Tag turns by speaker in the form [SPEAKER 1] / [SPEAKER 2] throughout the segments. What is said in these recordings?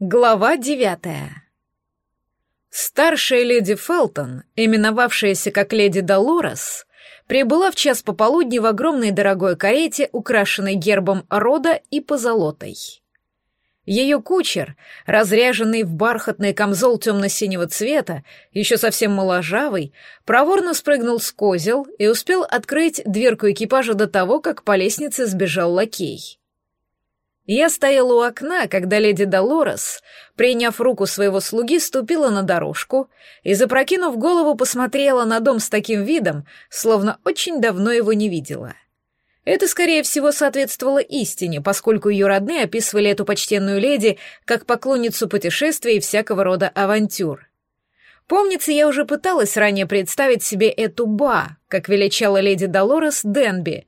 [SPEAKER 1] Глава девятая. Старшая леди Фелтон, именовавшаяся как леди Долорес, прибыла в час пополудни в огромной дорогой карете, украшенной гербом рода и позолотой. Ее кучер, разряженный в бархатный камзол темно-синего цвета, еще совсем моложавый, проворно спрыгнул с козел и успел открыть дверку экипажа до того, как по лестнице сбежал лакей. Я стояла у окна, когда леди Долорес, приняв руку своего слуги, ступила на дорожку и, запрокинув голову, посмотрела на дом с таким видом, словно очень давно его не видела. Это, скорее всего, соответствовало истине, поскольку ее родные описывали эту почтенную леди как поклонницу путешествий и всякого рода авантюр. Помнится, я уже пыталась ранее представить себе эту ба, как величала леди Долорес Денби —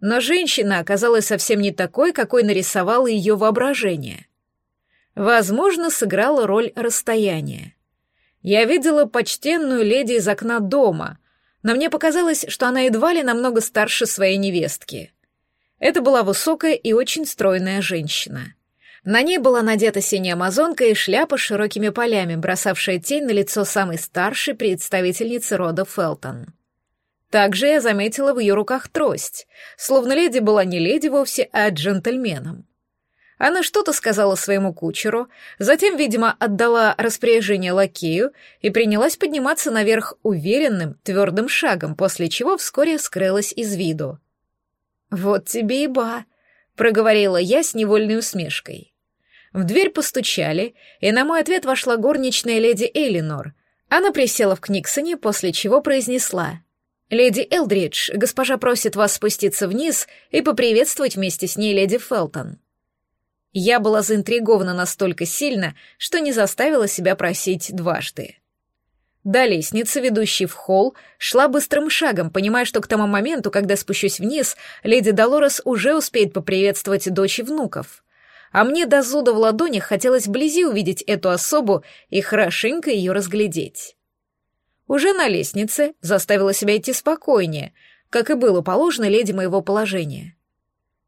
[SPEAKER 1] но женщина оказалась совсем не такой, какой нарисовало ее воображение. Возможно, сыграла роль расстояния. Я видела почтенную леди из окна дома, но мне показалось, что она едва ли намного старше своей невестки. Это была высокая и очень стройная женщина. На ней была надета синяя амазонка и шляпа с широкими полями, бросавшая тень на лицо самой старшей представительницы рода Фелтон. Также я заметила в ее руках трость, словно леди была не леди вовсе, а джентльменом. Она что-то сказала своему кучеру, затем, видимо, отдала распоряжение лакею и принялась подниматься наверх уверенным, твердым шагом, после чего вскоре скрылась из виду. «Вот тебе и ба», — проговорила я с невольной усмешкой. В дверь постучали, и на мой ответ вошла горничная леди Элинор. Она присела в Книксоне, после чего произнесла — «Леди Элдридж, госпожа просит вас спуститься вниз и поприветствовать вместе с ней леди Фелтон». Я была заинтригована настолько сильно, что не заставила себя просить дважды. До лестницы, ведущей в холл, шла быстрым шагом, понимая, что к тому моменту, когда спущусь вниз, леди Долорес уже успеет поприветствовать дочь и внуков. А мне до зуда в ладонях хотелось вблизи увидеть эту особу и хорошенько ее разглядеть. Уже на лестнице заставила себя идти спокойнее, как и было положено леди моего положения.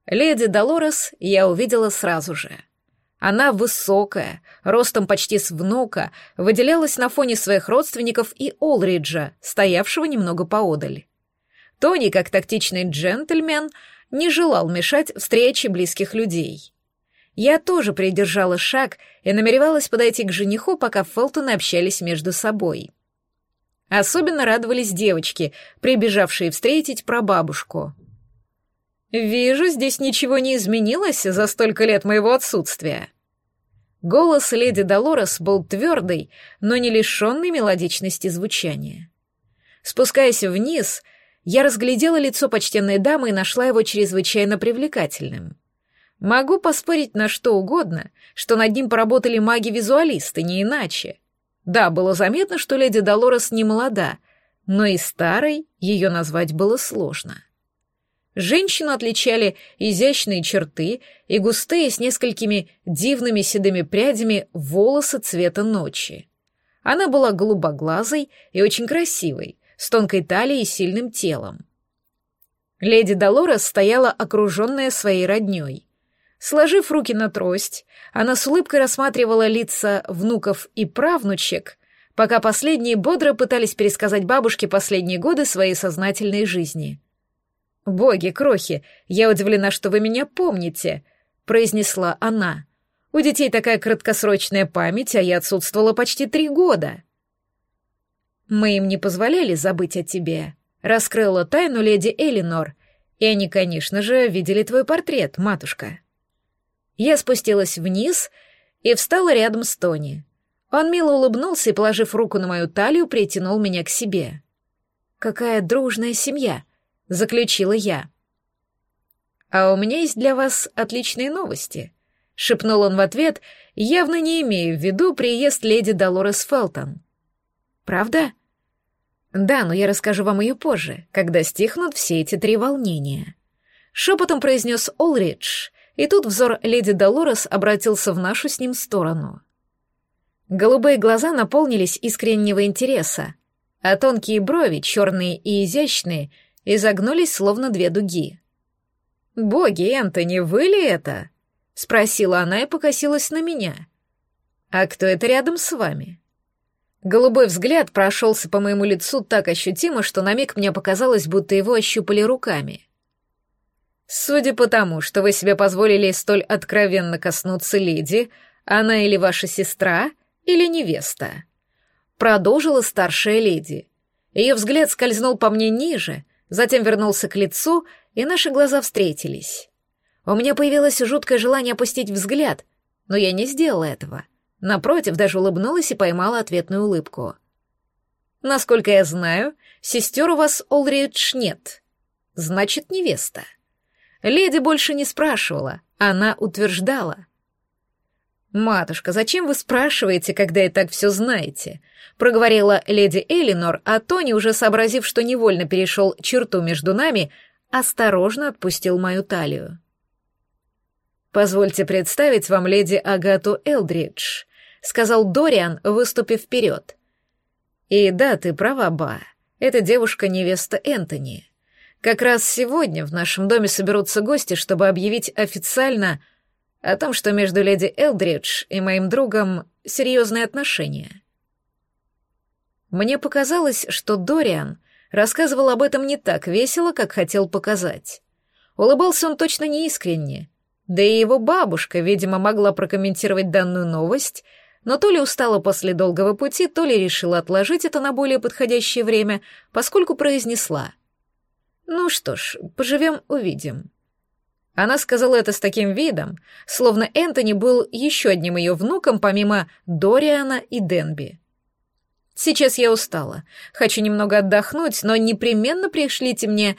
[SPEAKER 1] Леди Долорес я увидела сразу же. Она высокая, ростом почти с внука, выделялась на фоне своих родственников и Олриджа, стоявшего немного поодаль. Тони, как тактичный джентльмен, не желал мешать встрече близких людей. Я тоже придержала шаг и намеревалась подойти к жениху, пока Фелтоны общались между собой. Особенно радовались девочки, прибежавшие встретить прабабушку. «Вижу, здесь ничего не изменилось за столько лет моего отсутствия». Голос леди Долорес был твердый, но не лишенный мелодичности звучания. Спускаясь вниз, я разглядела лицо почтенной дамы и нашла его чрезвычайно привлекательным. Могу поспорить на что угодно, что над ним поработали маги-визуалисты, не иначе. Да, было заметно, что леди Долорес не молода, но и старой ее назвать было сложно. Женщину отличали изящные черты и густые с несколькими дивными седыми прядями волосы цвета ночи. Она была голубоглазой и очень красивой, с тонкой талией и сильным телом. Леди Долорес стояла окруженная своей родней. Сложив руки на трость, она с улыбкой рассматривала лица внуков и правнучек, пока последние бодро пытались пересказать бабушке последние годы своей сознательной жизни. «Боги, крохи, я удивлена, что вы меня помните», — произнесла она. «У детей такая краткосрочная память, а я отсутствовала почти три года». «Мы им не позволяли забыть о тебе», — раскрыла тайну леди Элинор, и они, конечно же, видели твой портрет, матушка. Я спустилась вниз и встала рядом с Тони. Он мило улыбнулся и, положив руку на мою талию, притянул меня к себе. «Какая дружная семья!» — заключила я. «А у меня есть для вас отличные новости», — шепнул он в ответ, явно не имея в виду приезд леди Долорес Фелтон. «Правда?» «Да, но я расскажу вам ее позже, когда стихнут все эти три волнения», — шепотом произнес Олридж, и тут взор леди Долорес обратился в нашу с ним сторону. Голубые глаза наполнились искреннего интереса, а тонкие брови, черные и изящные, изогнулись словно две дуги. «Боги, Энтони, вы ли это?» — спросила она и покосилась на меня. «А кто это рядом с вами?» Голубой взгляд прошелся по моему лицу так ощутимо, что на миг мне показалось, будто его ощупали руками. «Судя по тому, что вы себе позволили столь откровенно коснуться леди, она или ваша сестра, или невеста», — продолжила старшая леди. Ее взгляд скользнул по мне ниже, затем вернулся к лицу, и наши глаза встретились. У меня появилось жуткое желание опустить взгляд, но я не сделала этого. Напротив, даже улыбнулась и поймала ответную улыбку. «Насколько я знаю, сестер у вас, Олридж, нет. Значит, невеста». Леди больше не спрашивала, она утверждала. «Матушка, зачем вы спрашиваете, когда и так все знаете?» — проговорила леди Элинор, а Тони, уже сообразив, что невольно перешел черту между нами, осторожно отпустил мою талию. «Позвольте представить вам леди Агату Элдридж», — сказал Дориан, выступив вперед. «И да, ты права, Ба, эта девушка — невеста Энтони. Как раз сегодня в нашем доме соберутся гости, чтобы объявить официально о том, что между леди Элдридж и моим другом серьезные отношения». Мне показалось, что Дориан рассказывал об этом не так весело, как хотел показать. Улыбался он точно неискренне, да и его бабушка, видимо, могла прокомментировать данную новость, но то ли устала после долгого пути, то ли решила отложить это на более подходящее время, поскольку произнесла. «Ну что ж, поживем, увидим». Она сказала это с таким видом, словно Энтони был еще одним ее внуком, помимо Дориана и Денби. Сейчас я устала. Хочу немного отдохнуть, но непременно пришлите мне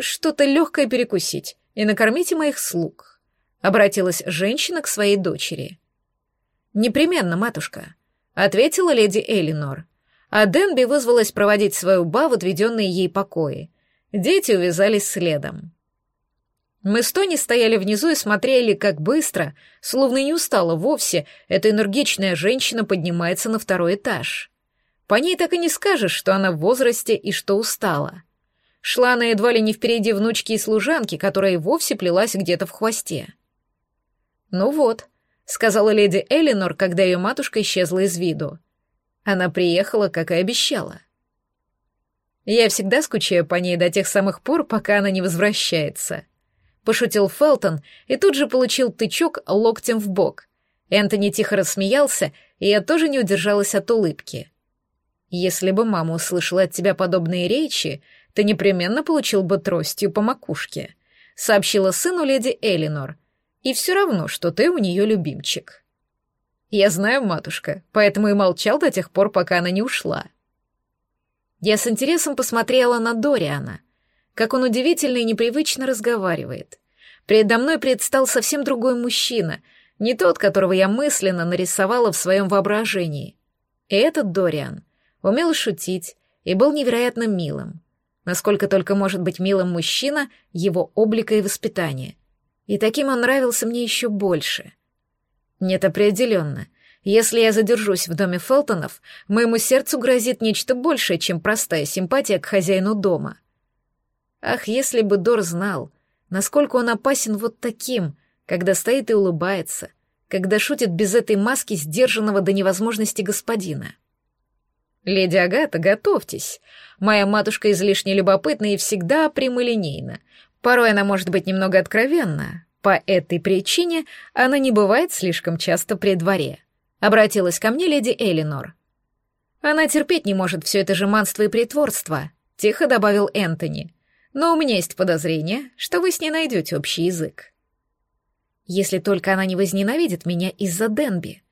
[SPEAKER 1] что-то легкое перекусить и накормите моих слуг. Обратилась женщина к своей дочери. «Непременно, матушка», — ответила леди Элинор. А Денби вызвалась проводить свою ба в отведенные ей покои. Дети увязались следом. Мы с Тони стояли внизу и смотрели, как быстро, словно не устала вовсе, эта энергичная женщина поднимается на второй этаж. По ней так и не скажешь, что она в возрасте и что устала. Шла она едва ли не впереди внучки и служанки, которая и вовсе плелась где-то в хвосте. «Ну вот», — сказала леди Элинор, когда ее матушка исчезла из виду. Она приехала, как и обещала. «Я всегда скучаю по ней до тех самых пор, пока она не возвращается», — пошутил Фелтон и тут же получил тычок локтем в бок. Энтони тихо рассмеялся, и я тоже не удержалась от улыбки. «Если бы мама услышала от тебя подобные речи, ты непременно получил бы тростью по макушке», — сообщила сыну леди Элинор, и все равно, что ты у нее любимчик. Я знаю, матушка, поэтому и молчал до тех пор, пока она не ушла. Я с интересом посмотрела на Дориана, как он удивительно и непривычно разговаривает. Передо мной предстал совсем другой мужчина, не тот, которого я мысленно нарисовала в своем воображении. И этот Дориан умел шутить и был невероятно милым. Насколько только может быть милым мужчина, его облика и воспитания и таким он нравился мне еще больше. Нет, определенно. Если я задержусь в доме Фелтонов, моему сердцу грозит нечто большее, чем простая симпатия к хозяину дома. Ах, если бы Дор знал, насколько он опасен вот таким, когда стоит и улыбается, когда шутит без этой маски сдержанного до невозможности господина. «Леди Агата, готовьтесь. Моя матушка излишне любопытна и всегда прямолинейна, Порой она может быть немного откровенна. По этой причине она не бывает слишком часто при дворе. Обратилась ко мне леди Элинор. Она терпеть не может все это жеманство и притворство, тихо добавил Энтони. Но у меня есть подозрение, что вы с ней найдете общий язык. Если только она не возненавидит меня из-за Денби,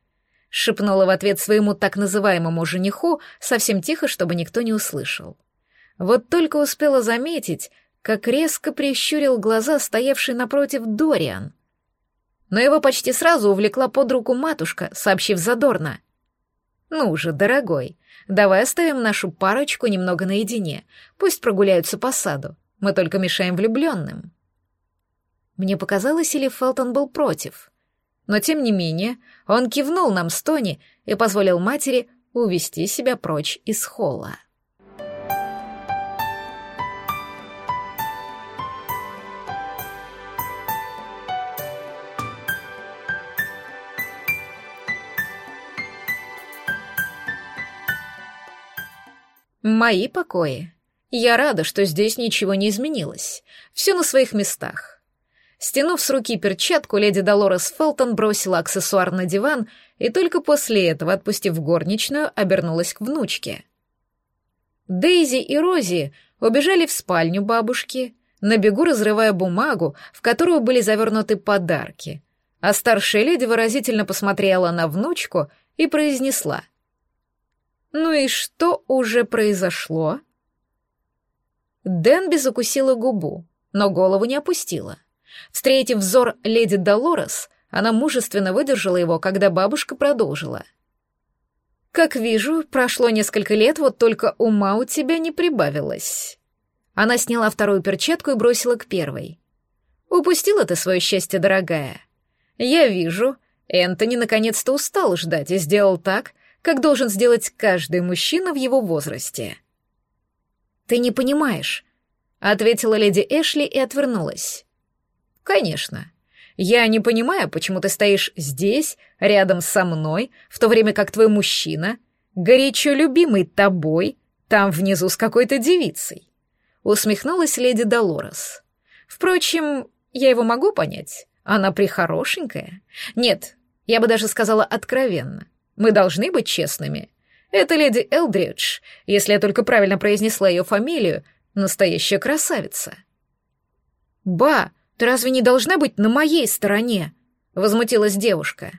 [SPEAKER 1] шепнула в ответ своему так называемому жениху совсем тихо, чтобы никто не услышал. Вот только успела заметить, как резко прищурил глаза стоявший напротив Дориан. Но его почти сразу увлекла под руку матушка, сообщив задорно. «Ну же, дорогой, давай оставим нашу парочку немного наедине, пусть прогуляются по саду, мы только мешаем влюбленным». Мне показалось, или Фелтон был против. Но, тем не менее, он кивнул нам с Тони и позволил матери увести себя прочь из холла. Мои покои. Я рада, что здесь ничего не изменилось. Все на своих местах. Стянув с руки перчатку, леди Долорес Фелтон бросила аксессуар на диван и только после этого, отпустив горничную, обернулась к внучке. Дейзи и Рози убежали в спальню бабушки, на бегу разрывая бумагу, в которую были завернуты подарки, а старшая леди выразительно посмотрела на внучку и произнесла. «Ну и что уже произошло?» Дэнби закусила губу, но голову не опустила. Встретив взор леди Долорес, она мужественно выдержала его, когда бабушка продолжила. «Как вижу, прошло несколько лет, вот только ума у тебя не прибавилось». Она сняла вторую перчатку и бросила к первой. «Упустила ты свое счастье, дорогая. Я вижу, Энтони наконец-то устал ждать и сделал так, как должен сделать каждый мужчина в его возрасте». «Ты не понимаешь», — ответила леди Эшли и отвернулась. «Конечно. Я не понимаю, почему ты стоишь здесь, рядом со мной, в то время как твой мужчина, горячо любимый тобой, там внизу с какой-то девицей усмехнулась леди Долорес. Впрочем, я его могу понять. Она прихорошенькая. Нет, я бы даже сказала откровенно. Мы должны быть честными. Это леди Элдридж, если я только правильно произнесла ее фамилию, настоящая красавица. «Ба, ты разве не должна быть на моей стороне?» — возмутилась девушка.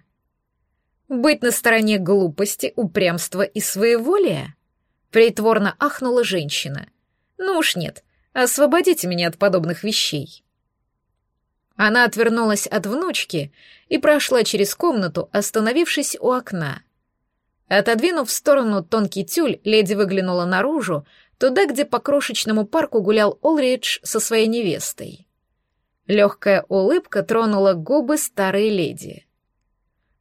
[SPEAKER 1] «Быть на стороне глупости, упрямства и своеволия?» — притворно ахнула женщина — ну уж нет, освободите меня от подобных вещей. Она отвернулась от внучки и прошла через комнату, остановившись у окна. Отодвинув в сторону тонкий тюль, леди выглянула наружу, туда, где по крошечному парку гулял Олридж со своей невестой. Легкая улыбка тронула губы старой леди.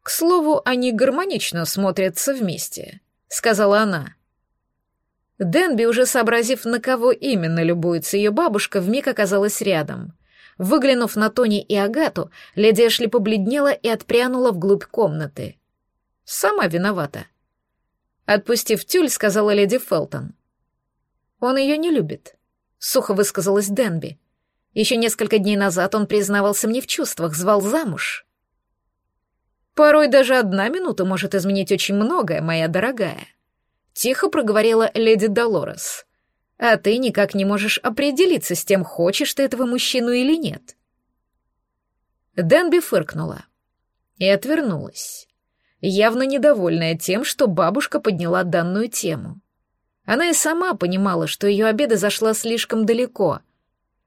[SPEAKER 1] «К слову, они гармонично смотрятся вместе», — сказала она. Денби, уже сообразив, на кого именно любуется ее бабушка, вмиг оказалась рядом. Выглянув на Тони и Агату, леди Эшли побледнела и отпрянула вглубь комнаты. «Сама виновата». Отпустив тюль, сказала леди Фелтон. «Он ее не любит», — сухо высказалась Денби. Еще несколько дней назад он признавался мне в чувствах, звал замуж. «Порой даже одна минута может изменить очень многое, моя дорогая», Тихо проговорила леди Долорес. А ты никак не можешь определиться с тем, хочешь ты этого мужчину или нет. Дэнби фыркнула и отвернулась, явно недовольная тем, что бабушка подняла данную тему. Она и сама понимала, что ее обеда зашла слишком далеко,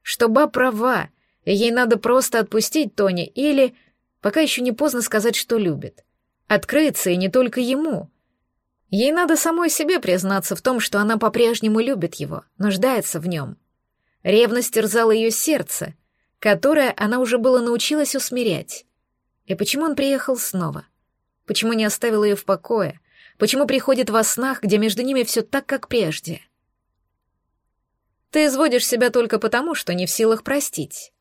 [SPEAKER 1] что ба права, ей надо просто отпустить Тони или, пока еще не поздно сказать, что любит. Открыться и не только ему — Ей надо самой себе признаться в том, что она по-прежнему любит его, нуждается в нем. Ревность терзала ее сердце, которое она уже было научилась усмирять. И почему он приехал снова? Почему не оставил ее в покое? Почему приходит во снах, где между ними все так, как прежде? Ты изводишь себя только потому, что не в силах простить.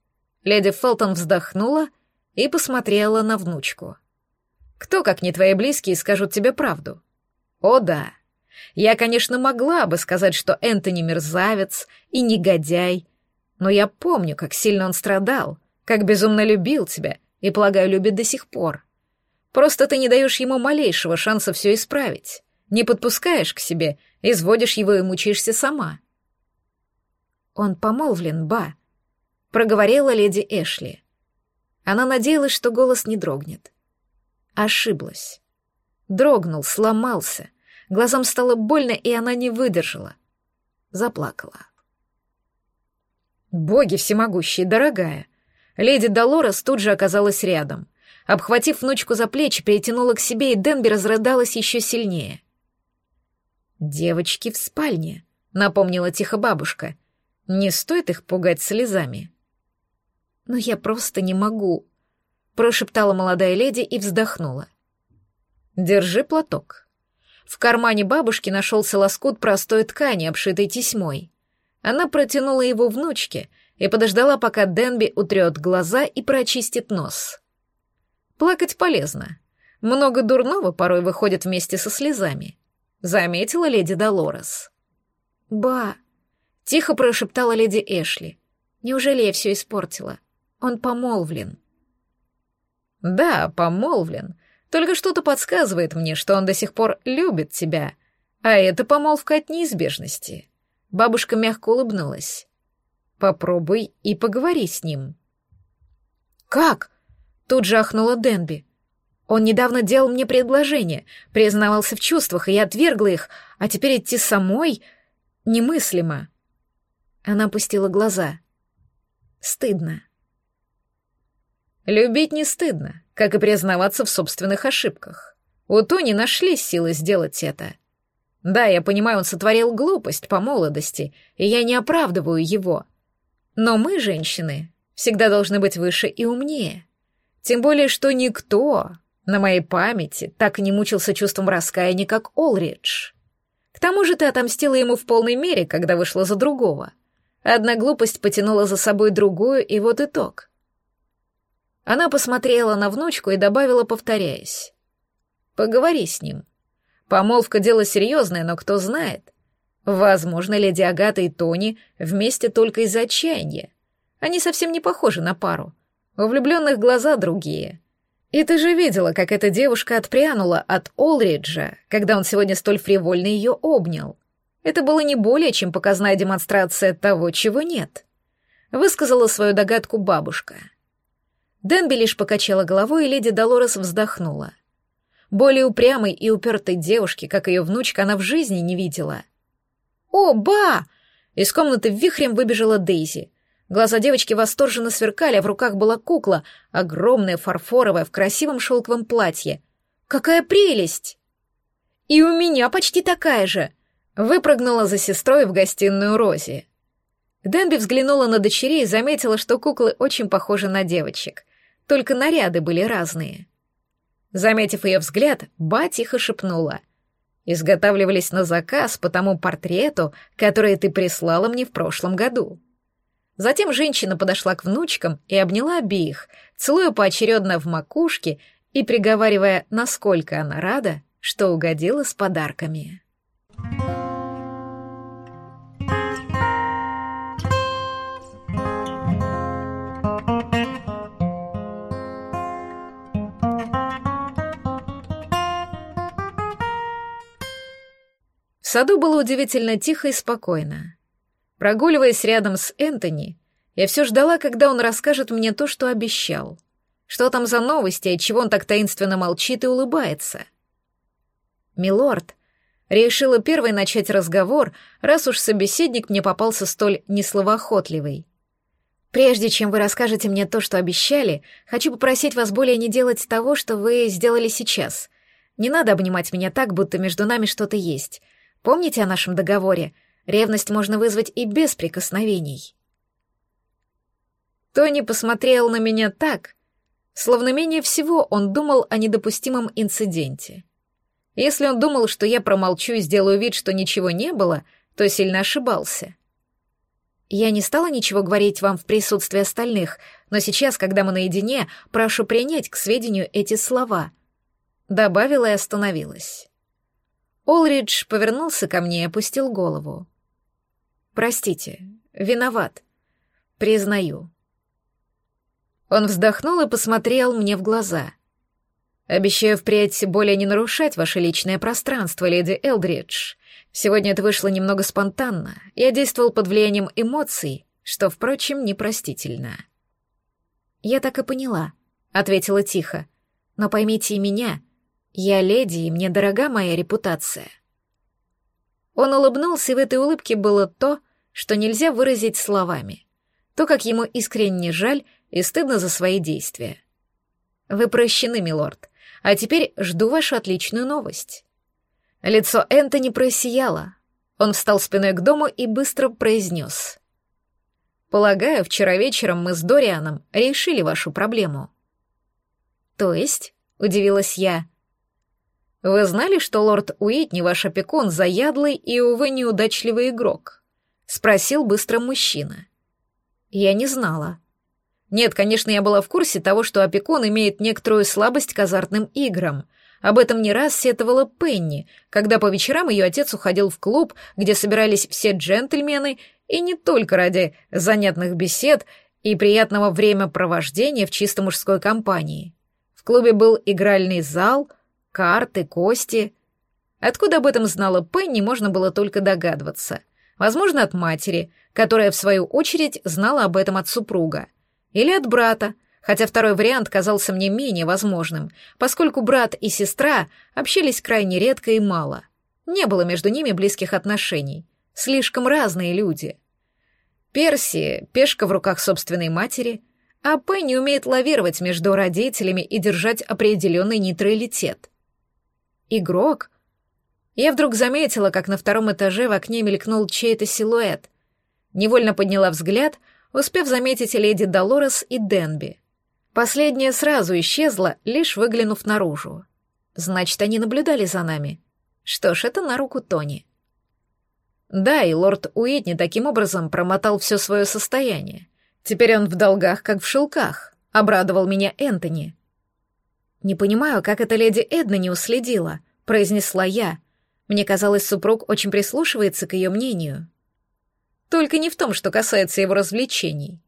[SPEAKER 1] Леди Фелтон вздохнула и посмотрела на внучку. Кто, как не твои близкие, скажут тебе правду? О да, я, конечно, могла бы сказать, что Энтони мерзавец и негодяй, но я помню, как сильно он страдал, как безумно любил тебя и, полагаю, любит до сих пор. Просто ты не даешь ему малейшего шанса все исправить, не подпускаешь к себе, изводишь его и мучаешься сама. Он помолвлен, ба, проговорила леди Эшли. Она надеялась, что голос не дрогнет. Ошиблась дрогнул, сломался. Глазам стало больно, и она не выдержала. Заплакала. «Боги всемогущие, дорогая!» Леди Долорес тут же оказалась рядом. Обхватив внучку за плечи, перетянула к себе, и Денби разрыдалась еще сильнее. «Девочки в спальне», — напомнила тихо бабушка. «Не стоит их пугать слезами». «Но я просто не могу», — прошептала молодая леди и вздохнула. Держи платок. В кармане бабушки нашелся лоскут простой ткани, обшитой тесьмой. Она протянула его внучке и подождала, пока Денби утрет глаза и прочистит нос. Плакать полезно. Много дурного порой выходит вместе со слезами, заметила леди Долорес. «Ба!» — тихо прошептала леди Эшли. «Неужели я все испортила? Он помолвлен».
[SPEAKER 2] «Да, помолвлен. Только что-то подсказывает мне, что он до сих пор любит тебя. А это помолвка от неизбежности». Бабушка мягко улыбнулась. «Попробуй и поговори с ним».
[SPEAKER 1] «Как?» — тут же ахнула Денби. «Он недавно делал мне предложение, признавался в чувствах, и я отвергла их, а теперь идти самой немыслимо». Она опустила глаза. «Стыдно».
[SPEAKER 2] Любить не стыдно, как и признаваться в собственных ошибках. У Тони нашлись силы сделать это. Да, я понимаю, он сотворил глупость по молодости, и я не оправдываю его. Но мы, женщины, всегда должны быть выше и умнее. Тем более, что никто на моей памяти так не мучился чувством раскаяния, как Олридж. К тому же ты отомстила ему в полной мере, когда вышла за другого. Одна глупость потянула за собой другую, и вот итог. Она посмотрела на внучку и добавила, повторяясь. «Поговори с ним. Помолвка — дело серьезное, но кто знает. Возможно, леди Агата и Тони вместе только из-за отчаяния. Они совсем не похожи на пару. У влюбленных глаза другие. И ты же видела, как эта девушка отпрянула от Олриджа, когда он сегодня столь фривольно ее обнял. Это было не более чем показная демонстрация того, чего нет. Высказала свою догадку бабушка — Денби лишь покачала головой, и леди Долорес вздохнула. Более упрямой и упертой девушки, как ее внучка, она в жизни не видела. «О, ба!» Из комнаты вихрем выбежала Дейзи. Глаза девочки восторженно сверкали, а в руках была кукла, огромная, фарфоровая, в красивом шелковом платье. «Какая прелесть!» «И у меня почти такая же!» Выпрыгнула за сестрой в гостиную Рози. Денби взглянула на дочерей и заметила, что куклы очень похожи на девочек только наряды были разные. Заметив ее взгляд, Ба тихо шепнула. «Изготавливались на заказ по тому портрету, который ты прислала мне в прошлом году». Затем женщина подошла к внучкам и обняла обеих, целуя поочередно в макушке и приговаривая, насколько она рада, что угодила с подарками. В саду было удивительно тихо и спокойно. Прогуливаясь рядом с Энтони, я все ждала, когда он расскажет мне то, что обещал. Что там за новости, от чего он так таинственно молчит и улыбается? «Милорд», решила первой начать разговор, раз уж собеседник мне попался столь несловоохотливый. «Прежде чем вы расскажете мне то, что обещали, хочу попросить вас более не делать того, что вы сделали сейчас. Не надо обнимать меня так, будто между нами что-то есть. Помните о нашем договоре? Ревность можно вызвать и без прикосновений. Тони посмотрел на меня так, словно менее всего он думал о недопустимом инциденте. Если он думал, что я промолчу и сделаю вид, что ничего не было, то сильно ошибался. Я не стала ничего говорить вам в присутствии остальных, но сейчас, когда мы наедине, прошу принять к сведению эти слова. Добавила и остановилась. Олридж повернулся ко мне и опустил голову. «Простите, виноват. Признаю». Он вздохнул и посмотрел мне в глаза. «Обещаю впредь более не нарушать ваше личное пространство, леди Элдридж. Сегодня это вышло немного спонтанно. Я действовал под влиянием эмоций, что, впрочем, непростительно». «Я так и поняла», — ответила тихо. «Но поймите и меня, я леди, и мне дорога моя репутация. Он улыбнулся, и в этой улыбке было то, что нельзя выразить словами. То, как ему искренне жаль и стыдно за свои действия. Вы прощены, милорд. А теперь жду вашу отличную новость. Лицо Энтони просияло. Он встал спиной к дому и быстро произнес. «Полагаю, вчера вечером мы с Дорианом решили вашу проблему». «То есть?» — удивилась я. Вы знали, что лорд Уитни, ваш опекун, заядлый и, увы, неудачливый игрок? Спросил быстро мужчина. Я не знала. Нет, конечно, я была в курсе того, что опекун имеет некоторую слабость к азартным играм,
[SPEAKER 1] Об этом не раз сетовала Пенни, когда по вечерам ее отец уходил в клуб, где собирались все джентльмены, и не только ради занятных бесед и приятного времяпровождения в чисто мужской компании. В клубе был игральный зал, карты, кости. Откуда об этом знала Пенни, можно было только догадываться. Возможно, от матери, которая, в свою очередь, знала об этом от супруга. Или от брата, хотя второй вариант казался мне менее возможным, поскольку брат и сестра общались крайне редко и мало. Не было между ними близких отношений. Слишком разные люди. Перси — пешка в руках собственной матери, а Пенни умеет лавировать между родителями и держать определенный нейтралитет. Игрок? Я вдруг заметила, как на втором этаже в окне мелькнул чей-то силуэт. Невольно подняла взгляд, успев заметить леди Долорес и Денби. Последняя сразу исчезла, лишь выглянув наружу. Значит, они наблюдали за нами. Что ж, это на руку Тони. Да, и лорд Уитни таким образом промотал все свое состояние. Теперь он в долгах, как в шелках. Обрадовал меня Энтони. «Не понимаю, как эта леди Эдна не уследила», — произнесла я. Мне казалось, супруг очень прислушивается к ее мнению. Только не в том, что касается его развлечений.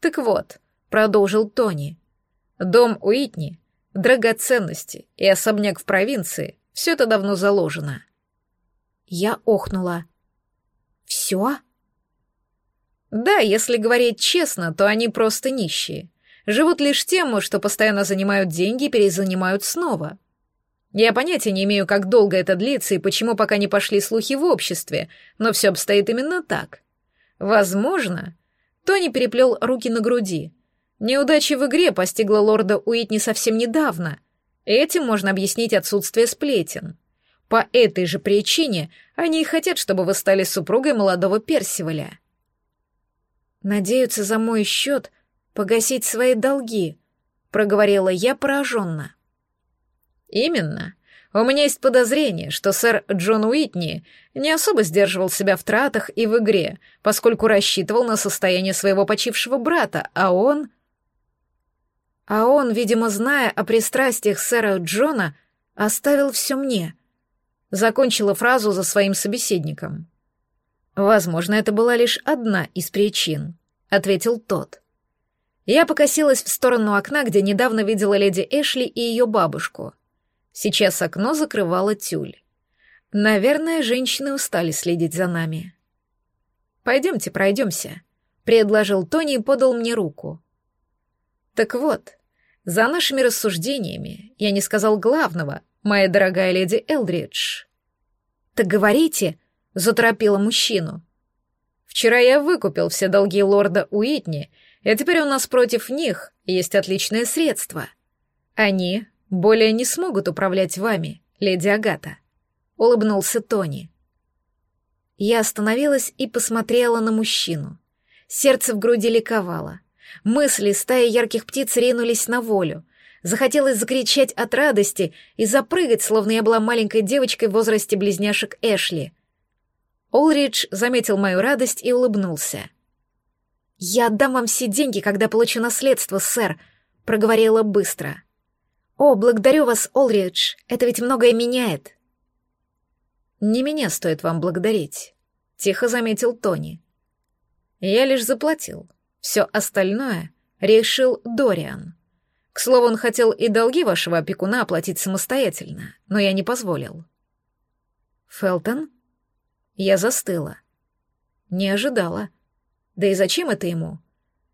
[SPEAKER 1] Так вот, — продолжил Тони, — дом Уитни, драгоценности и особняк в провинции — все это давно заложено. Я охнула. «Все?» Да, если говорить честно, то они просто нищие. Живут лишь тем, что постоянно занимают деньги и перезанимают снова. Я понятия не имею, как долго это длится и почему пока не пошли слухи в обществе, но все обстоит именно так. Возможно, Тони переплел руки на груди. Неудача в игре постигла лорда Уитни совсем недавно. Этим можно объяснить отсутствие сплетен. По этой же причине они и хотят, чтобы вы стали супругой молодого Персиваля. Надеются за мой счет погасить свои долги, проговорила я пораженно. Именно. У меня есть подозрение, что сэр Джон Уитни не особо сдерживал себя в тратах и в игре, поскольку рассчитывал на состояние своего почившего брата, а он... А он, видимо, зная о пристрастиях сэра Джона, оставил все мне. Закончила фразу за своим собеседником. Возможно, это была лишь одна из причин, ответил тот. Я покосилась в сторону окна, где недавно видела леди Эшли и ее бабушку. Сейчас окно закрывала тюль. Наверное, женщины устали следить за нами. «Пойдемте, пройдемся», — предложил Тони и подал мне руку. «Так вот, за нашими рассуждениями я не сказал главного, моя дорогая леди Элдридж». «Так говорите», — заторопила мужчину. «Вчера я выкупил все долги лорда Уитни, и теперь у нас против них есть отличное средство. Они более не смогут управлять вами, леди Агата», — улыбнулся Тони. Я остановилась и посмотрела на мужчину. Сердце в груди ликовало. Мысли стаи ярких птиц ринулись на волю. Захотелось закричать от радости и запрыгать, словно я была маленькой девочкой в возрасте близняшек Эшли. Олридж заметил мою радость и улыбнулся. «Я отдам вам все деньги, когда получу наследство, сэр», — проговорила быстро. «О, благодарю вас, Олридж, это ведь многое меняет». «Не меня стоит вам благодарить», — тихо заметил Тони. «Я лишь заплатил. Все остальное решил Дориан. К слову, он хотел и долги вашего опекуна оплатить самостоятельно, но я не позволил». «Фелтон?» Я застыла. Не ожидала. Да и зачем это ему?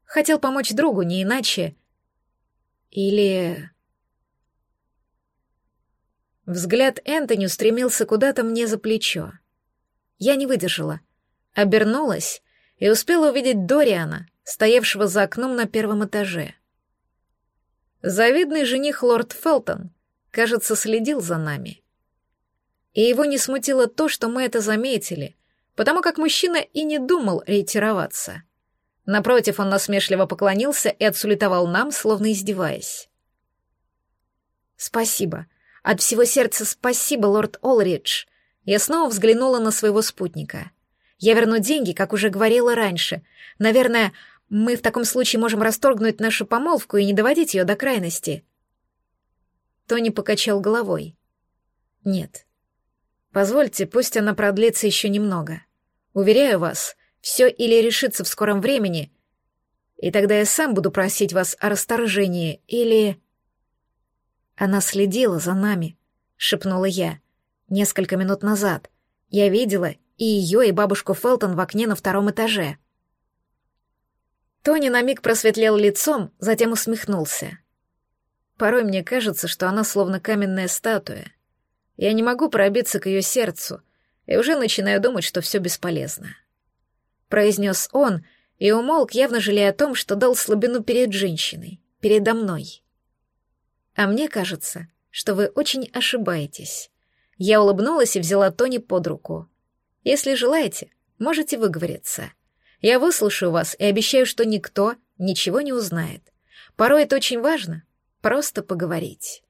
[SPEAKER 1] Хотел помочь другу, не иначе. Или... Взгляд Энтони устремился куда-то мне за плечо. Я не выдержала. Обернулась и успела увидеть Дориана, стоявшего за окном на первом этаже. Завидный жених лорд Фелтон, кажется, следил за нами. И его не смутило то, что мы это заметили, потому как мужчина и не думал ретироваться. Напротив, он насмешливо поклонился и отсулетовал нам, словно издеваясь. «Спасибо», от всего сердца спасибо, лорд Олридж. Я снова взглянула на своего спутника. Я верну деньги, как уже говорила раньше. Наверное, мы в таком случае можем расторгнуть нашу помолвку и не доводить ее до крайности. Тони покачал головой. Нет. Позвольте, пусть она продлится еще немного. Уверяю вас, все или решится в скором времени, и тогда я сам буду просить вас о расторжении, или... Она следила за нами, шепнула я. Несколько минут назад. Я видела и ее, и бабушку Фелтон в окне на втором этаже. Тони на миг просветлел лицом, затем усмехнулся. Порой мне кажется, что она словно каменная статуя. Я не могу пробиться к ее сердцу, и уже начинаю думать, что все бесполезно. Произнес он и умолк, явно жалея о том, что дал слабину перед женщиной, передо мной. А мне кажется, что вы очень ошибаетесь. Я улыбнулась и взяла Тони под руку. Если желаете, можете выговориться. Я выслушаю вас и обещаю, что никто ничего не узнает. Порой это очень важно — просто поговорить.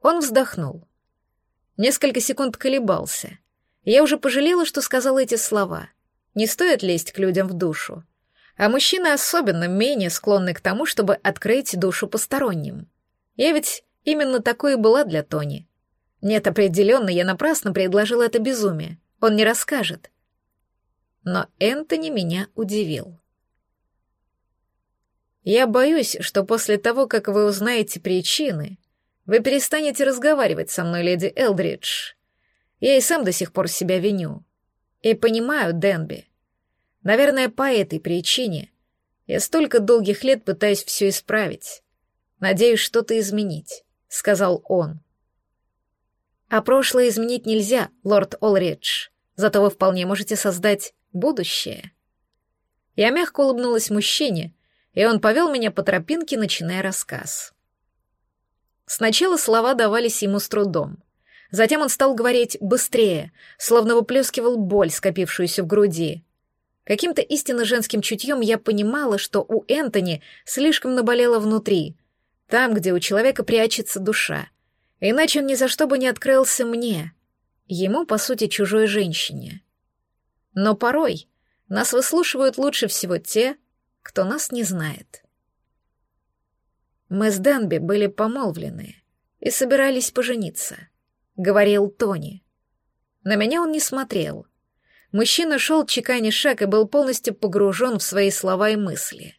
[SPEAKER 1] Он вздохнул. Несколько секунд колебался. Я уже пожалела, что сказала эти слова. Не стоит лезть к людям в душу. А мужчины особенно менее склонны к тому, чтобы открыть душу посторонним. Я ведь именно такой и была для Тони. Нет, определенно, я напрасно предложила это безумие. Он не расскажет. Но Энтони меня удивил. Я боюсь, что после того, как вы узнаете причины, вы перестанете разговаривать со мной, леди Элдридж. Я и сам до сих пор себя виню. И понимаю, Денби. Наверное, по этой причине я столько долгих лет пытаюсь все исправить. Надеюсь, что-то изменить, — сказал он. А прошлое изменить нельзя, лорд Олридж. Зато вы вполне можете создать будущее. Я мягко улыбнулась мужчине, и он повел меня по тропинке, начиная рассказ. Сначала слова давались ему с трудом. Затем он стал говорить быстрее, словно выплескивал боль, скопившуюся в груди. Каким-то истинно женским чутьем я понимала, что у Энтони слишком наболело внутри, там, где у человека прячется душа. Иначе он ни за что бы не открылся мне, ему, по сути, чужой женщине. Но порой нас выслушивают лучше всего те, кто нас не знает. Мы с Данби были помолвлены и собирались пожениться, говорил Тони. На меня он не смотрел. Мужчина шел чеканя шаг и был полностью погружен в свои слова и мысли.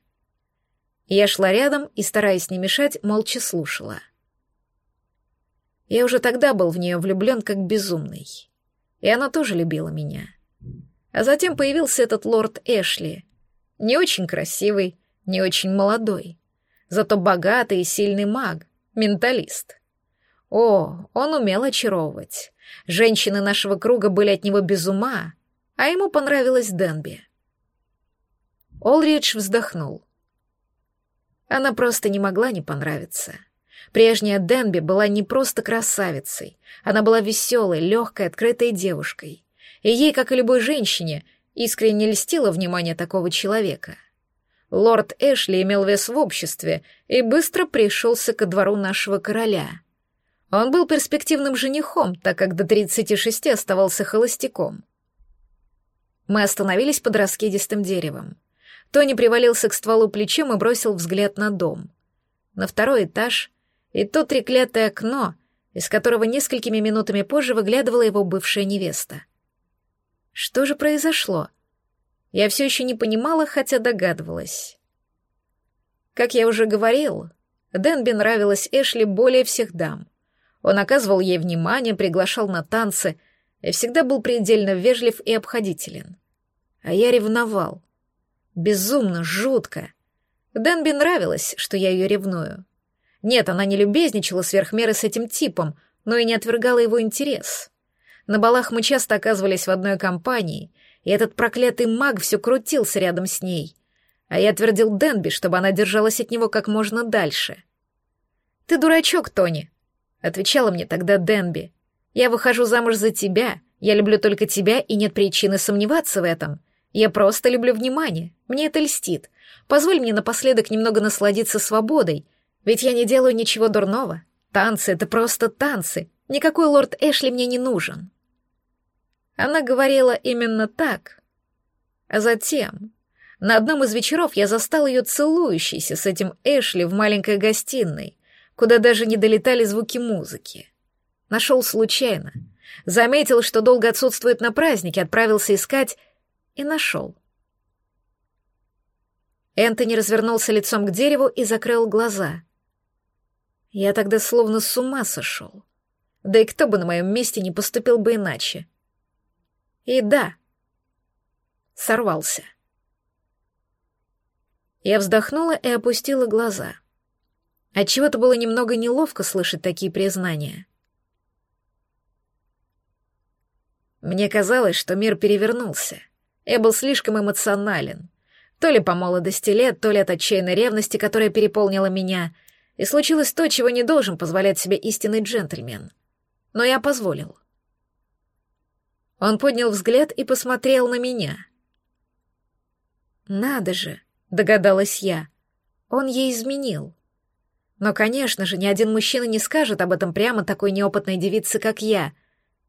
[SPEAKER 1] Я шла рядом и, стараясь не мешать, молча слушала. Я уже тогда был в нее влюблен как безумный. И она тоже любила меня. А затем появился этот лорд Эшли. Не очень красивый, не очень молодой зато богатый и сильный маг, менталист. О, он умел очаровывать. Женщины нашего круга были от него без ума, а ему понравилась Денби. Олридж вздохнул. Она просто не могла не понравиться. Прежняя Денби была не просто красавицей, она была веселой, легкой, открытой девушкой. И ей, как и любой женщине, искренне льстило внимание такого человека — Лорд Эшли имел вес в обществе и быстро пришелся ко двору нашего короля. Он был перспективным женихом, так как до 36 оставался холостяком. Мы остановились под раскидистым деревом. Тони привалился к стволу плечом и бросил взгляд на дом. На второй этаж и то треклятое окно, из которого несколькими минутами позже выглядывала его бывшая невеста. Что же произошло? — я все еще не понимала, хотя догадывалась. Как я уже говорил, Денби нравилась Эшли более всех дам. Он оказывал ей внимание, приглашал на танцы и всегда был предельно вежлив и обходителен. А я ревновал. Безумно, жутко. Денби нравилось, что я ее ревную. Нет, она не любезничала сверх меры с этим типом, но и не отвергала его интерес. На балах мы часто оказывались в одной компании, и этот проклятый маг все крутился рядом с ней. А я твердил Денби, чтобы она держалась от него как можно дальше. «Ты дурачок, Тони», — отвечала мне тогда Денби. «Я выхожу замуж за тебя, я люблю только тебя, и нет причины сомневаться в этом. Я просто люблю внимание, мне это льстит. Позволь мне напоследок немного насладиться свободой, ведь я не делаю ничего дурного. Танцы — это просто танцы, никакой лорд Эшли мне не нужен». Она говорила именно так. А затем, на одном из вечеров я застал ее целующейся с этим Эшли в маленькой гостиной, куда даже не долетали звуки музыки. Нашел случайно. Заметил, что долго отсутствует на празднике, отправился искать и нашел. Энтони развернулся лицом к дереву и закрыл глаза. Я тогда словно с ума сошел. Да и кто бы на моем месте не поступил бы иначе. И да, сорвался. Я вздохнула и опустила глаза. Отчего-то было немного неловко слышать такие признания. Мне казалось, что мир перевернулся. Я был слишком эмоционален. То ли по молодости лет, то ли от отчаянной ревности, которая переполнила меня. И случилось то, чего не должен позволять себе истинный джентльмен. Но я позволил. Он поднял взгляд и посмотрел на меня. «Надо же», — догадалась я, — «он ей изменил». Но, конечно же, ни один мужчина не скажет об этом прямо такой неопытной девице, как я.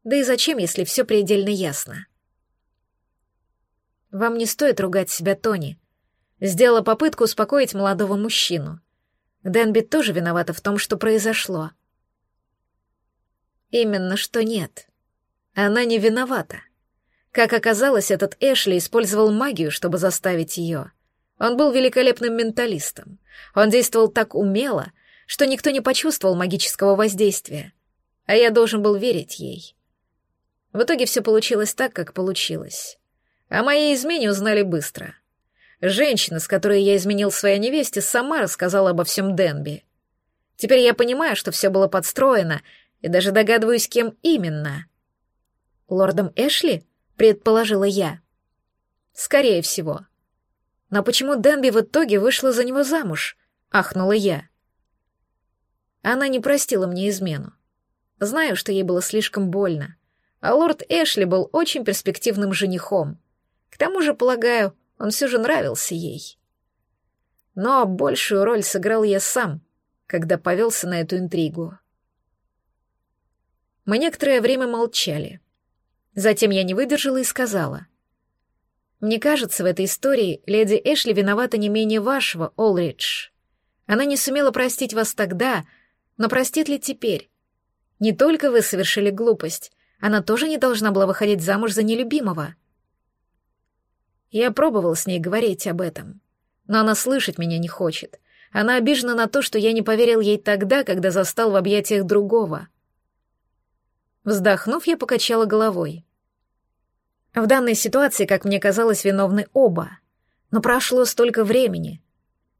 [SPEAKER 1] Да и зачем, если все предельно ясно? Вам не стоит ругать себя, Тони. Сделала попытку успокоить молодого мужчину. Дэнби тоже виновата в том, что произошло. Именно что нет. Она не виновата. Как оказалось, этот Эшли использовал магию, чтобы заставить ее. Он был великолепным менталистом. Он действовал так умело, что никто не почувствовал магического воздействия. А я должен был верить ей. В итоге все получилось так, как получилось. О моей измене узнали быстро. Женщина, с которой я изменил своей невесте, сама рассказала обо всем Денби. Теперь я понимаю, что все было подстроено, и даже догадываюсь, кем именно. Лордом Эшли? предположила я. Скорее всего. Но почему Денби в итоге вышла за него замуж? ахнула я. Она не простила мне измену. Знаю, что ей было слишком больно. А лорд Эшли был очень перспективным женихом. К тому же, полагаю, он все же нравился ей. Но большую роль сыграл я сам, когда повелся на эту интригу. Мы некоторое время молчали. Затем я не выдержала и сказала. «Мне кажется, в этой истории леди Эшли виновата не менее вашего, Олридж. Она не сумела простить вас тогда, но простит ли теперь? Не только вы совершили глупость, она тоже не должна была выходить замуж за нелюбимого». Я пробовал с ней говорить об этом, но она слышать меня не хочет. Она обижена на то, что я не поверил ей тогда, когда застал в объятиях другого. Вздохнув, я покачала головой. В данной ситуации, как мне казалось, виновны оба. Но прошло столько времени.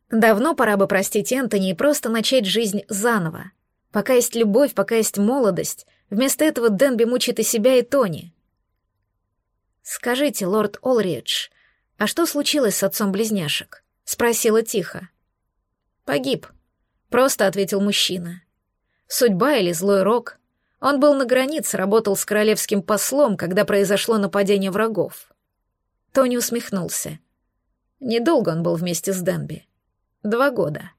[SPEAKER 1] Давно пора бы простить Энтони и просто начать жизнь заново. Пока есть любовь, пока есть молодость, вместо этого Денби мучает и себя, и Тони. «Скажите, лорд Олридж, а что случилось с отцом близняшек?» — спросила тихо. «Погиб», — просто ответил мужчина. «Судьба или злой рок?» Он был на границе, работал с королевским послом, когда произошло нападение врагов. Тони усмехнулся. Недолго он был вместе с Денби. Два года.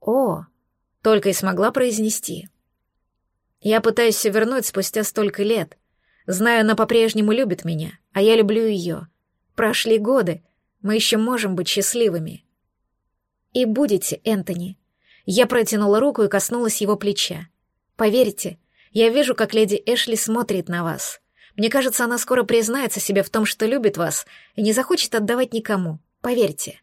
[SPEAKER 1] О, только и смогла произнести. Я пытаюсь все вернуть спустя столько лет. Знаю, она по-прежнему любит меня, а я люблю ее. Прошли годы, мы еще можем быть счастливыми. И будете, Энтони. Я протянула руку и коснулась его плеча. Поверьте, я вижу, как леди Эшли смотрит на вас. Мне кажется, она скоро признается себе в том, что любит вас, и не захочет отдавать никому. Поверьте.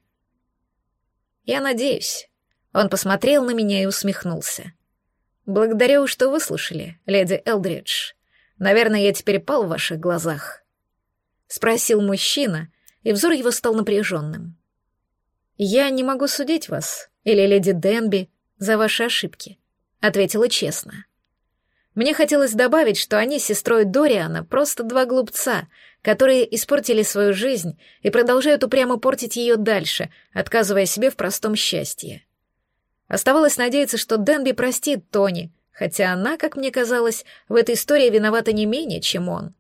[SPEAKER 1] Я надеюсь. Он посмотрел на меня и усмехнулся. Благодарю, что выслушали, леди Элдридж. Наверное, я теперь пал в ваших глазах. Спросил мужчина, и взор его стал напряженным. Я не могу судить вас, или леди Денби, за ваши ошибки, ответила честно. Мне хотелось добавить, что они с сестрой Дориана просто два глупца, которые испортили свою жизнь и продолжают упрямо портить ее дальше, отказывая себе в простом счастье. Оставалось надеяться, что Дэнби простит Тони, хотя она, как мне казалось, в этой истории виновата не менее, чем он.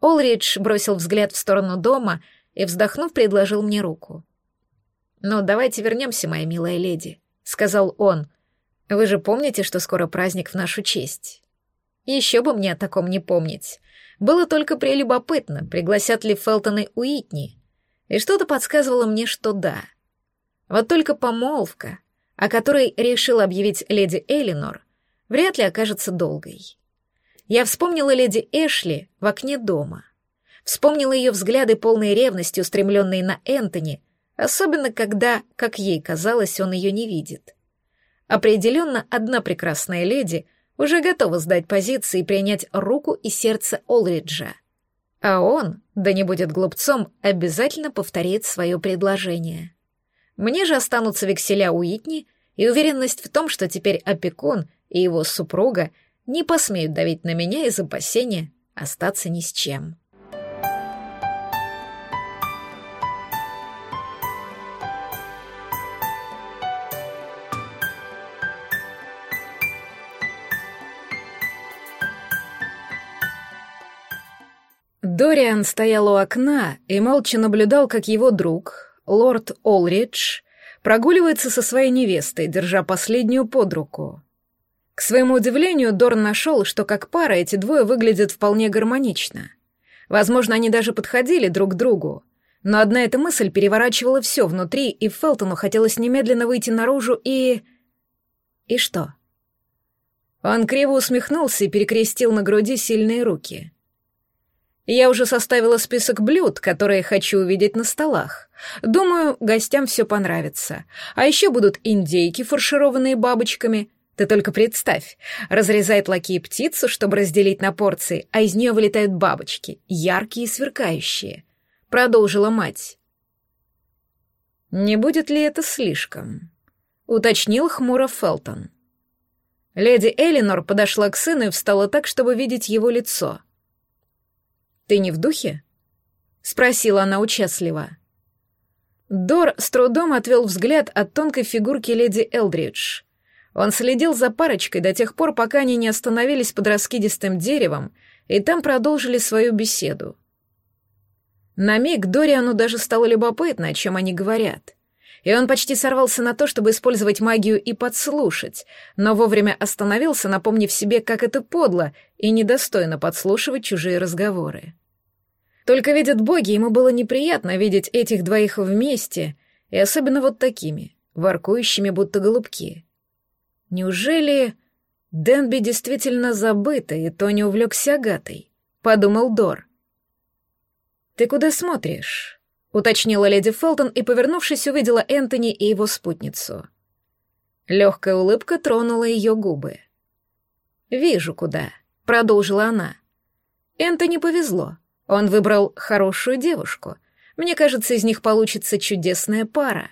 [SPEAKER 1] Олридж бросил взгляд в сторону дома и, вздохнув, предложил мне руку. «Ну, давайте вернемся, моя милая леди», — сказал он, — вы же помните, что скоро праздник в нашу честь? Еще бы мне о таком не помнить. Было только прелюбопытно, пригласят ли Фелтоны Уитни. И что-то подсказывало мне, что да. Вот только помолвка, о которой решил объявить леди Элинор, вряд ли окажется долгой. Я вспомнила леди Эшли в окне дома. Вспомнила ее взгляды полной ревности, устремленные на Энтони, особенно когда, как ей казалось, он ее не видит. Определенно, одна прекрасная леди уже готова сдать позиции и принять руку и сердце Олриджа. А он, да не будет глупцом, обязательно повторит свое предложение. Мне же останутся векселя Уитни и уверенность в том, что теперь опекун и его супруга не посмеют давить на меня из опасения остаться ни с чем. Дориан стоял у окна и молча наблюдал, как его друг, лорд Олридж, прогуливается со своей невестой, держа последнюю под руку. К своему удивлению, Дорн нашел, что как пара эти двое выглядят вполне гармонично. Возможно, они даже подходили друг к другу, но одна эта мысль переворачивала все внутри, и Фелтону хотелось немедленно выйти наружу и... И что? Он криво усмехнулся и перекрестил на груди сильные руки. Я уже составила список блюд, которые хочу увидеть на столах. Думаю, гостям все понравится. А еще будут индейки, фаршированные бабочками, ты только представь, разрезает лакей птицу, чтобы разделить на порции, а из нее вылетают бабочки, яркие и сверкающие. Продолжила мать. «Не будет ли это слишком?» — уточнил хмуро Фелтон. Леди Элинор подошла к сыну и встала так, чтобы видеть его лицо. «Ты не в духе?» — спросила она участливо. Дор с трудом отвел взгляд от тонкой фигурки леди Элдридж — он следил за парочкой до тех пор, пока они не остановились под раскидистым деревом и там продолжили свою беседу. На миг Дориану даже стало любопытно, о чем они говорят. И он почти сорвался на то, чтобы использовать магию и подслушать, но вовремя остановился, напомнив себе, как это подло и недостойно подслушивать чужие разговоры. Только видят боги, ему было неприятно видеть этих двоих вместе, и особенно вот такими, воркующими будто голубки — Неужели Денби действительно забыта, и Тони увлекся Агатой? Подумал Дор. «Ты куда смотришь?» — уточнила леди Фелтон и, повернувшись, увидела Энтони и его спутницу. Легкая улыбка тронула ее губы. «Вижу, куда», — продолжила она. «Энтони повезло. Он выбрал хорошую девушку. Мне кажется, из них получится чудесная пара».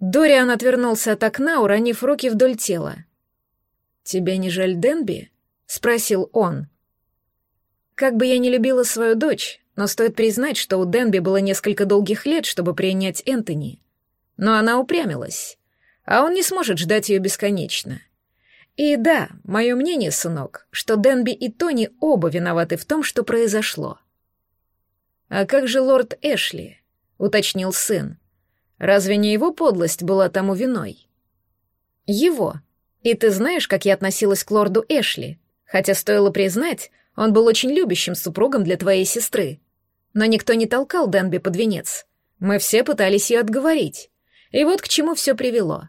[SPEAKER 1] Дориан отвернулся от окна, уронив руки вдоль тела. «Тебе не жаль Денби?» — спросил он. Как бы я ни любила свою дочь, но стоит признать, что у Денби было несколько долгих лет, чтобы принять Энтони. Но она упрямилась, а он не сможет ждать ее бесконечно. И да, мое мнение, сынок, что Денби и Тони оба виноваты в том, что произошло. «А как же лорд Эшли?» — уточнил сын. Разве не его подлость была тому виной? Его. И ты знаешь, как я относилась к лорду Эшли, хотя стоило признать, он был очень любящим супругом для твоей сестры. Но никто не толкал Денби под венец. Мы все пытались ее отговорить. И вот к чему все привело.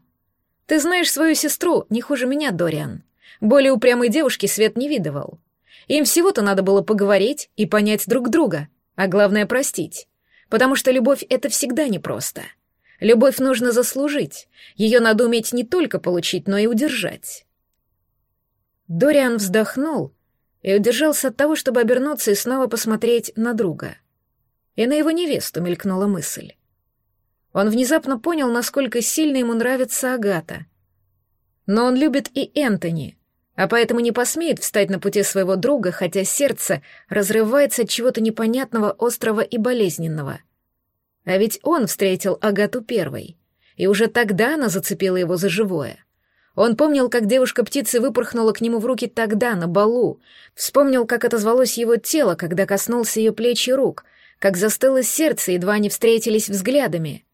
[SPEAKER 1] Ты знаешь свою сестру не хуже меня, Дориан. Более упрямой девушки свет не видывал. Им всего-то надо было поговорить и понять друг друга, а главное простить. Потому что любовь — это всегда непросто. — Любовь нужно заслужить. Ее надо уметь не только получить, но и удержать. Дориан вздохнул и удержался от того, чтобы обернуться и снова посмотреть на друга. И на его невесту мелькнула мысль. Он внезапно понял, насколько сильно ему нравится Агата. Но он любит и Энтони, а поэтому не посмеет встать на пути своего друга, хотя сердце разрывается от чего-то непонятного, острого и болезненного — а ведь он встретил Агату первой, и уже тогда она зацепила его за живое. Он помнил, как девушка-птицы выпорхнула к нему в руки тогда, на балу, вспомнил, как отозвалось его тело, когда коснулся ее плеч и рук, как застыло сердце, едва они встретились взглядами.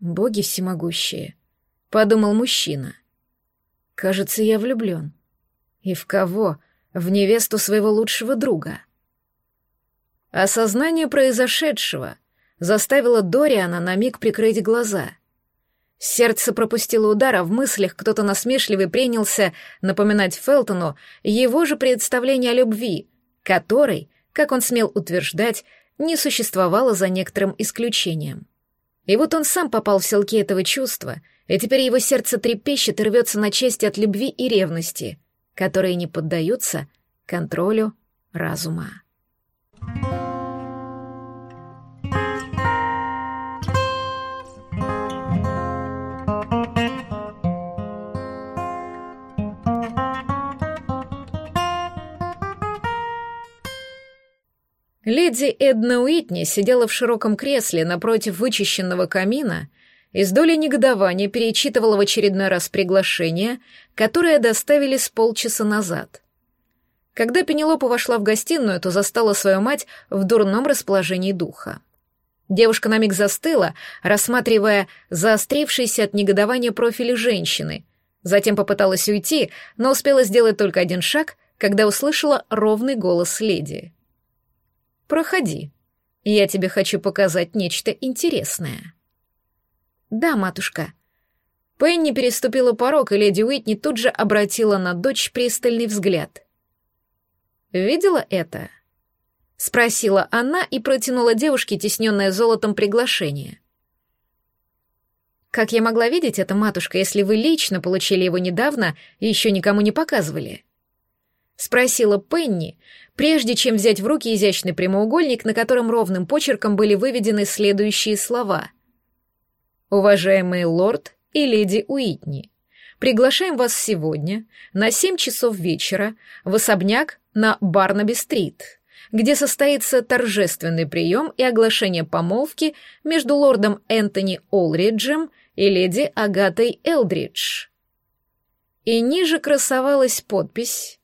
[SPEAKER 1] «Боги всемогущие», — подумал мужчина. «Кажется, я влюблен. И в кого? В невесту своего лучшего друга». Осознание произошедшего — заставила Дориана на миг прикрыть глаза. Сердце пропустило удар, а в мыслях кто-то насмешливый принялся напоминать Фелтону его же представление о любви, которой, как он смел утверждать, не существовало за некоторым исключением. И вот он сам попал в селки этого чувства, и теперь его сердце трепещет и рвется на части от любви и ревности, которые не поддаются контролю разума. Леди Эдна Уитни сидела в широком кресле напротив вычищенного камина и с долей негодования перечитывала в очередной раз приглашение, которое доставили с полчаса назад. Когда Пенелопа вошла в гостиную, то застала свою мать в дурном расположении духа. Девушка на миг застыла, рассматривая заострившийся от негодования профили женщины, затем попыталась уйти, но успела сделать только один шаг, когда услышала ровный голос леди — Проходи. Я тебе хочу показать нечто интересное. Да, матушка. Пенни переступила порог, и леди Уитни тут же обратила на дочь пристальный взгляд. «Видела это?» — спросила она и протянула девушке тесненное золотом приглашение. «Как я могла видеть это, матушка, если вы лично получили его недавно и еще никому не показывали?» — спросила Пенни, прежде чем взять в руки изящный прямоугольник, на котором ровным почерком были выведены следующие слова. «Уважаемый лорд и леди Уитни, приглашаем вас сегодня на 7 часов вечера в особняк на Барнаби-стрит, где состоится торжественный прием и оглашение помолвки между лордом Энтони Олриджем и леди Агатой Элдридж». И ниже красовалась подпись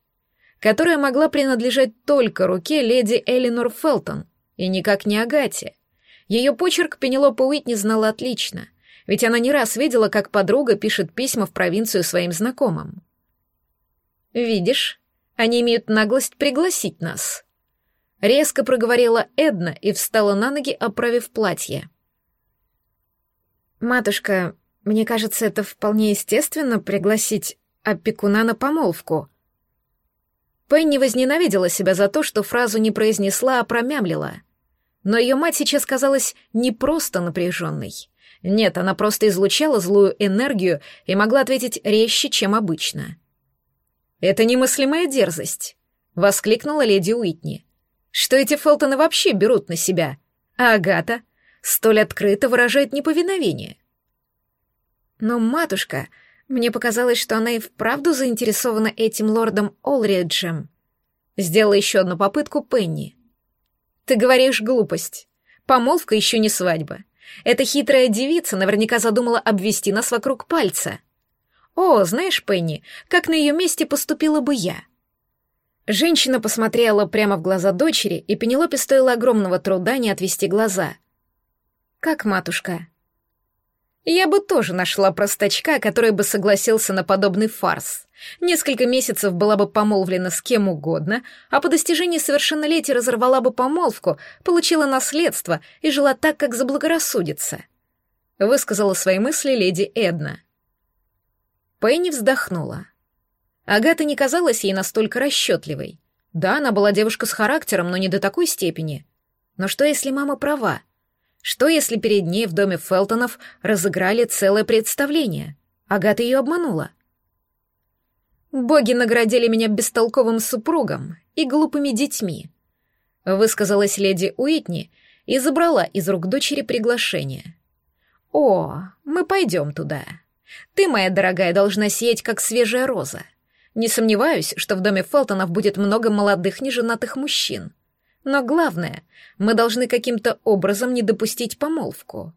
[SPEAKER 1] которая могла принадлежать только руке леди Элинор Фелтон, и никак не Агате. Ее почерк Пенелопа Уитни знала отлично, ведь она не раз видела, как подруга пишет письма в провинцию своим знакомым. «Видишь, они имеют наглость пригласить нас», — резко проговорила Эдна и встала на ноги, оправив платье. «Матушка, мне кажется, это вполне естественно пригласить опекуна на помолвку», Пенни возненавидела себя за то, что фразу не произнесла, а промямлила. Но ее мать сейчас казалась не просто напряженной. Нет, она просто излучала злую энергию и могла ответить резче, чем обычно. «Это немыслимая дерзость», — воскликнула леди Уитни. «Что эти Фелтоны вообще берут на себя? А Агата столь открыто выражает неповиновение». «Но, матушка, мне показалось, что она и вправду заинтересована этим лордом Олриджем. Сделала еще одну попытку Пенни. Ты говоришь глупость. Помолвка еще не свадьба. Эта хитрая девица наверняка задумала обвести нас вокруг пальца. О, знаешь, Пенни, как на ее месте поступила бы я. Женщина посмотрела прямо в глаза дочери, и Пенелопе стоило огромного труда не отвести глаза. «Как, матушка?» Я бы тоже нашла простачка, который бы согласился на подобный фарс. Несколько месяцев была бы помолвлена с кем угодно, а по достижении совершеннолетия разорвала бы помолвку, получила наследство и жила так, как заблагорассудится. Высказала свои мысли леди Эдна. Пенни вздохнула. Агата не казалась ей настолько расчетливой. Да, она была девушка с характером, но не до такой степени. Но что, если мама права? — что, если перед ней в доме Фелтонов разыграли целое представление? Агата ее обманула. «Боги наградили меня бестолковым супругом и глупыми детьми», высказалась леди Уитни и забрала из рук дочери приглашение. «О, мы пойдем туда. Ты, моя дорогая, должна сиять, как свежая роза. Не сомневаюсь, что в доме Фелтонов будет много молодых неженатых мужчин. Но главное, мы должны каким-то образом не допустить помолвку.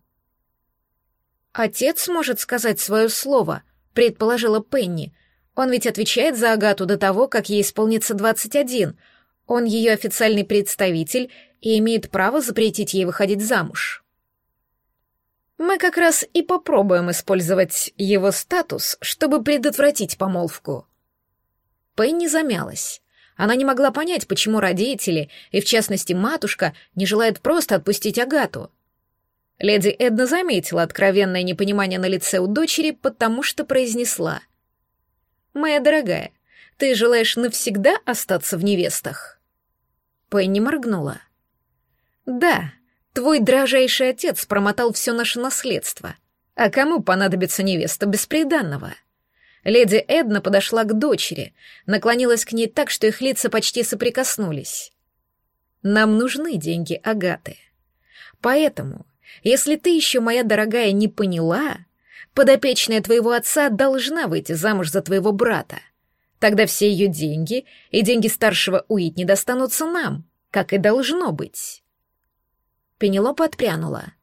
[SPEAKER 1] Отец может сказать свое слово, предположила Пенни. Он ведь отвечает за Агату до того, как ей исполнится двадцать один. Он ее официальный представитель и имеет право запретить ей выходить замуж. Мы как раз и попробуем использовать его статус, чтобы предотвратить помолвку. Пенни замялась. Она не могла понять, почему родители, и в частности матушка, не желают просто отпустить Агату. Леди Эдна заметила откровенное непонимание на лице у дочери, потому что произнесла. «Моя дорогая, ты желаешь навсегда остаться в невестах?» Пенни моргнула. «Да, твой дрожайший отец промотал все наше наследство. А кому понадобится невеста бесприданного?» Леди Эдна подошла к дочери, наклонилась к ней так, что их лица почти соприкоснулись. «Нам нужны деньги Агаты. Поэтому, если ты еще, моя дорогая, не поняла, подопечная твоего отца должна выйти замуж за твоего брата. Тогда все ее деньги и деньги старшего Уитни достанутся нам, как и должно быть». Пенелопа отпрянула.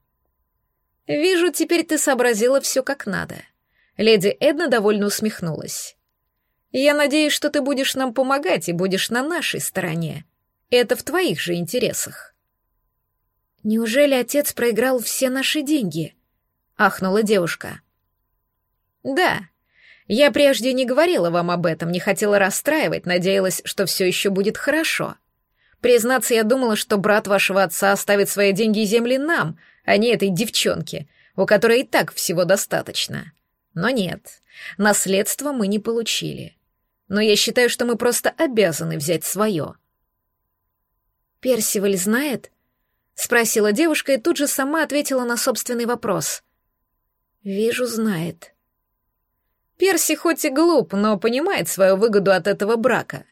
[SPEAKER 1] «Вижу, теперь ты сообразила все как надо». Леди Эдна довольно усмехнулась. «Я надеюсь, что ты будешь нам помогать и будешь на нашей стороне. Это в твоих же интересах». «Неужели отец проиграл все наши деньги?» — ахнула девушка. «Да. Я прежде не говорила вам об этом, не хотела расстраивать, надеялась, что все еще будет хорошо. Признаться, я думала, что брат вашего отца оставит свои деньги и земли нам, а не этой девчонке, у которой и так всего достаточно. Но нет, наследство мы не получили. Но я считаю, что мы просто обязаны взять свое. «Персиваль знает?» — спросила девушка и тут же сама ответила на собственный вопрос. «Вижу, знает». Перси хоть и глуп, но понимает свою выгоду от этого брака.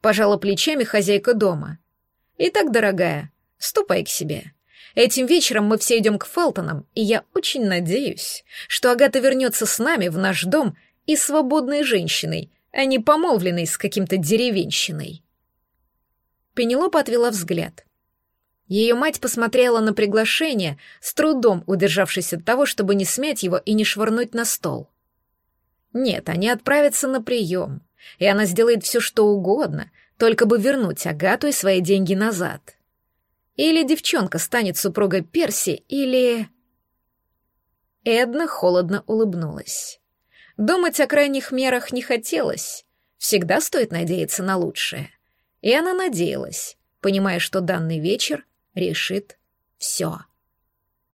[SPEAKER 1] Пожала плечами хозяйка дома. «Итак, дорогая, ступай к себе. Этим вечером мы все идем к Фелтонам, и я очень надеюсь, что Агата вернется с нами в наш дом и свободной женщиной, а не помолвленной с каким-то деревенщиной. Пенелопа отвела взгляд. Ее мать посмотрела на приглашение, с трудом удержавшись от того, чтобы не смять его и не швырнуть на стол. Нет, они отправятся на прием, и она сделает все, что угодно, только бы вернуть Агату и свои деньги назад. Или девчонка станет супругой Перси, или... Эдна холодно улыбнулась. Думать о крайних мерах не хотелось. Всегда стоит надеяться на лучшее. И она надеялась, понимая, что данный вечер решит все.